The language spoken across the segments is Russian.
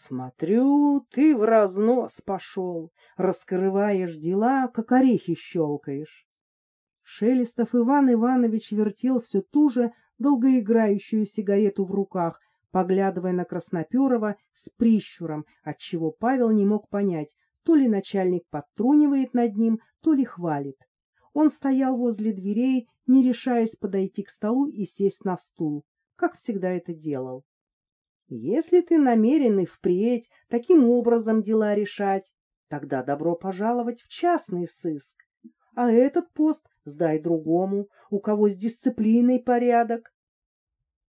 Смотрю, ты в разнос пошел, раскрываешь дела, как орехи щелкаешь. Шелестов Иван Иванович вертел все ту же долгоиграющую сигарету в руках, поглядывая на Красноперова с прищуром, отчего Павел не мог понять, то ли начальник подтрунивает над ним, то ли хвалит. Он стоял возле дверей, не решаясь подойти к столу и сесть на стул, как всегда это делал. Если ты намерен и впредь таким образом дела решать, тогда добро пожаловать в частный сыск. А этот пост сдай другому, у кого с дисциплиной порядок.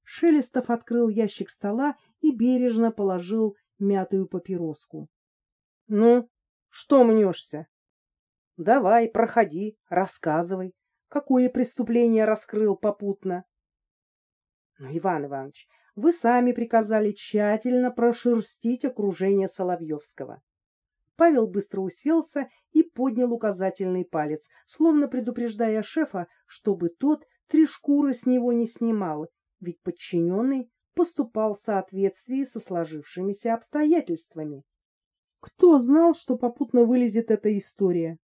Шелестов открыл ящик стола и бережно положил мятую папироску. — Ну, что мнешься? — Давай, проходи, рассказывай, какое преступление раскрыл попутно. — Ну, Иван Иванович, вы сами приказали тщательно прошерстить окружение Соловьевского. Павел быстро уселся и поднял указательный палец, словно предупреждая шефа, чтобы тот три шкуры с него не снимал, ведь подчиненный поступал в соответствии со сложившимися обстоятельствами. Кто знал, что попутно вылезет эта история?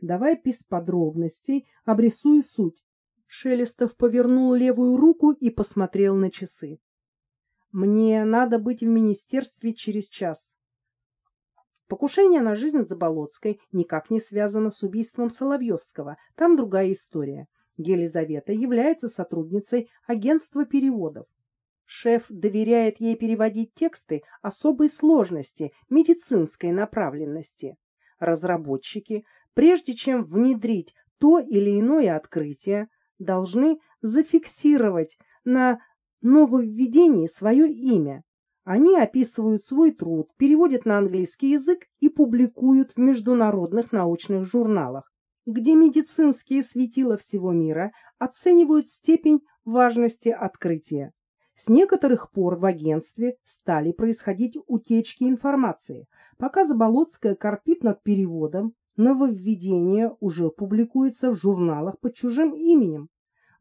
Давай без подробностей, обрисуй суть. Шелестов повернул левую руку и посмотрел на часы. Мне надо быть в министерстве через час. Покушение на жизнь Заболоцкой никак не связано с убийством Соловьевского. Там другая история. Елизавета является сотрудницей агентства переводов. Шеф доверяет ей переводить тексты особой сложности, медицинской направленности. Разработчики, прежде чем внедрить то или иное открытие, должны зафиксировать на нововведении свое имя, они описывают свой труд, переводят на английский язык и публикуют в международных научных журналах, где медицинские светила всего мира оценивают степень важности открытия. С некоторых пор в агентстве стали происходить утечки информации. Пока Заболоцкая корпит над переводом, нововведение уже публикуется в журналах под чужим именем.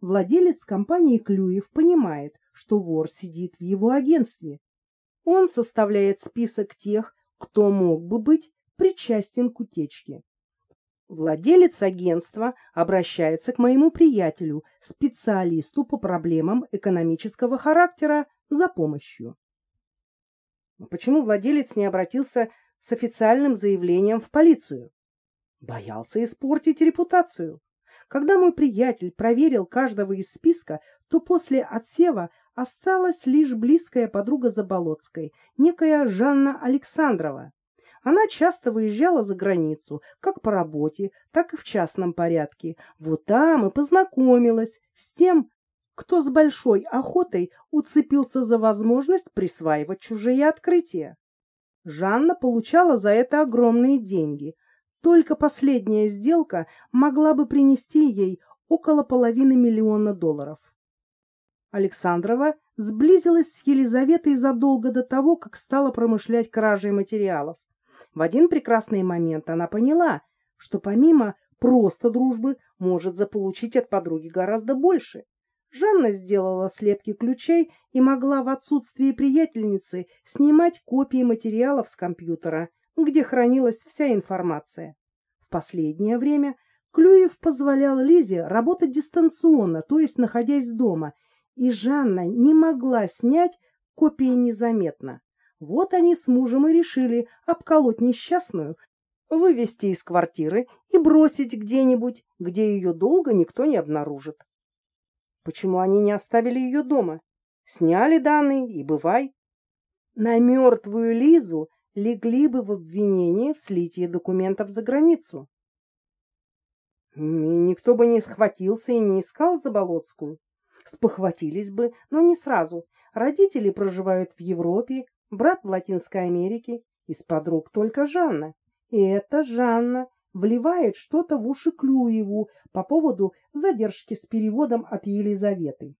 Владелец компании Клюев понимает, что вор сидит в его агентстве, он составляет список тех, кто мог бы быть причастен к утечке. Владелец агентства обращается к моему приятелю, специалисту по проблемам экономического характера, за помощью. Почему владелец не обратился с официальным заявлением в полицию? Боялся испортить репутацию. Когда мой приятель проверил каждого из списка, то после отсева осталась лишь близкая подруга Заболоцкой, некая Жанна Александрова. Она часто выезжала за границу, как по работе, так и в частном порядке. Вот там и познакомилась с тем, кто с большой охотой уцепился за возможность присваивать чужие открытия. Жанна получала за это огромные деньги. Только последняя сделка могла бы принести ей около половины миллиона долларов. Александрова сблизилась с Елизаветой задолго до того, как стала промышлять кражей материалов. В один прекрасный момент она поняла, что помимо просто дружбы может заполучить от подруги гораздо больше. Жанна сделала слепки ключей и могла в отсутствии приятельницы снимать копии материалов с компьютера, где хранилась вся информация. В последнее время Клюев позволял Лизе работать дистанционно, то есть находясь дома, и Жанна не могла снять копии незаметно. Вот они с мужем и решили обколоть несчастную, вывести из квартиры и бросить где-нибудь, где ее долго никто не обнаружит. Почему они не оставили ее дома? Сняли данные и бывай. На мертвую Лизу легли бы в обвинение в слитии документов за границу. И никто бы не схватился и не искал Заболоцкую. Спохватились бы, но не сразу. Родители проживают в Европе, брат в Латинской Америке, из подруг только Жанна. И эта Жанна вливает что-то в уши Клюеву по поводу задержки с переводом от Елизаветы.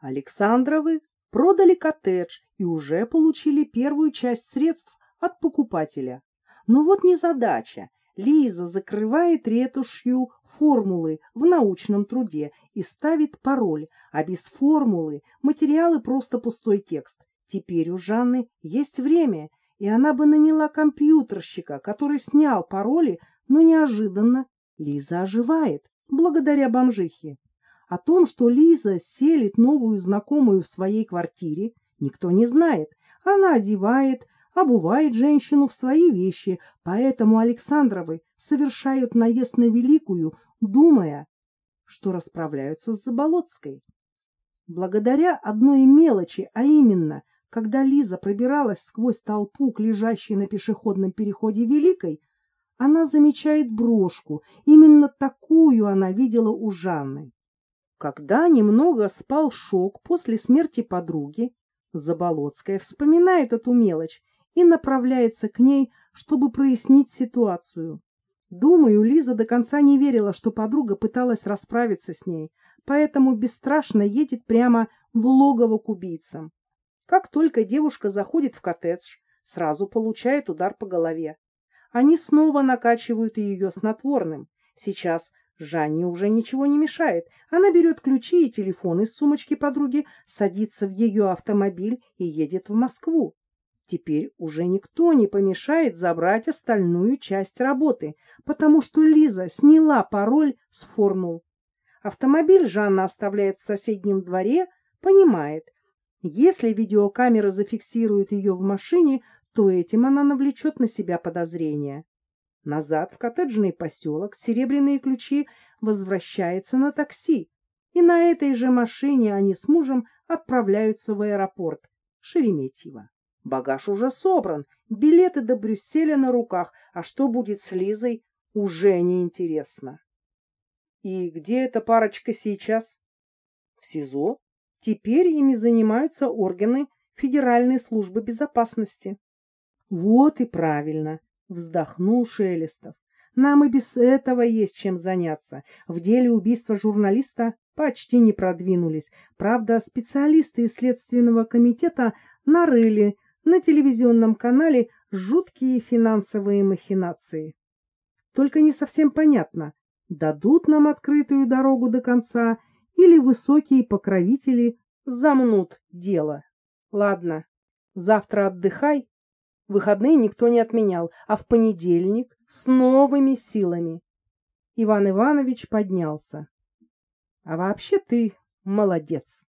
Александровы продали коттедж и уже получили первую часть средств от покупателя. Но вот незадача. Лиза закрывает ретушью формулы в научном труде и ставит пароль, а без формулы материалы просто пустой текст. Теперь у Жанны есть время, и она бы наняла компьютерщика, который снял пароли, но неожиданно Лиза оживает, благодаря бомжихе. О том, что Лиза селит новую знакомую в своей квартире, никто не знает. Она одевает, обувает женщину в свои вещи, поэтому Александровы совершают наезд на Великую, думая, что расправляются с Заболоцкой. Благодаря одной мелочи, а именно, когда Лиза пробиралась сквозь толпу к лежащей на пешеходном переходе Великой, она замечает брошку. Именно такую она видела у Жанны. Когда немного спал шок после смерти подруги, Заболоцкая вспоминает эту мелочь и направляется к ней, чтобы прояснить ситуацию. Думаю, Лиза до конца не верила, что подруга пыталась расправиться с ней, поэтому бесстрашно едет прямо в логово к убийцам. Как только девушка заходит в коттедж, сразу получает удар по голове. Они снова накачивают ее снотворным. Сейчас Жанне уже ничего не мешает. Она берет ключи и телефон из сумочки подруги, садится в ее автомобиль и едет в Москву. Теперь уже никто не помешает забрать остальную часть работы, потому что Лиза сняла пароль с формул. Автомобиль Жанна оставляет в соседнем дворе, понимает, если видеокамера зафиксирует ее в машине, то этим она навлечет на себя подозрения. Назад в коттеджный поселок серебряные ключи возвращается на такси, и на этой же машине они с мужем отправляются в аэропорт Шереметьево. Багаж уже собран, билеты до Брюсселя на руках, а что будет с Лизой, уже не интересно. И где эта парочка сейчас? В СИЗО. Теперь ими занимаются органы Федеральной службы безопасности. Вот и правильно, вздохнул Шелестов. Нам и без этого есть чем заняться. В деле убийства журналиста почти не продвинулись. Правда, специалисты из Следственного комитета нарыли на телевизионном канале жуткие финансовые махинации. Только не совсем понятно, дадут нам открытую дорогу до конца или высокие покровители замнут дело. Ладно, завтра отдыхай. Выходные никто не отменял, а в понедельник с новыми силами. Иван Иванович поднялся. А вообще ты молодец.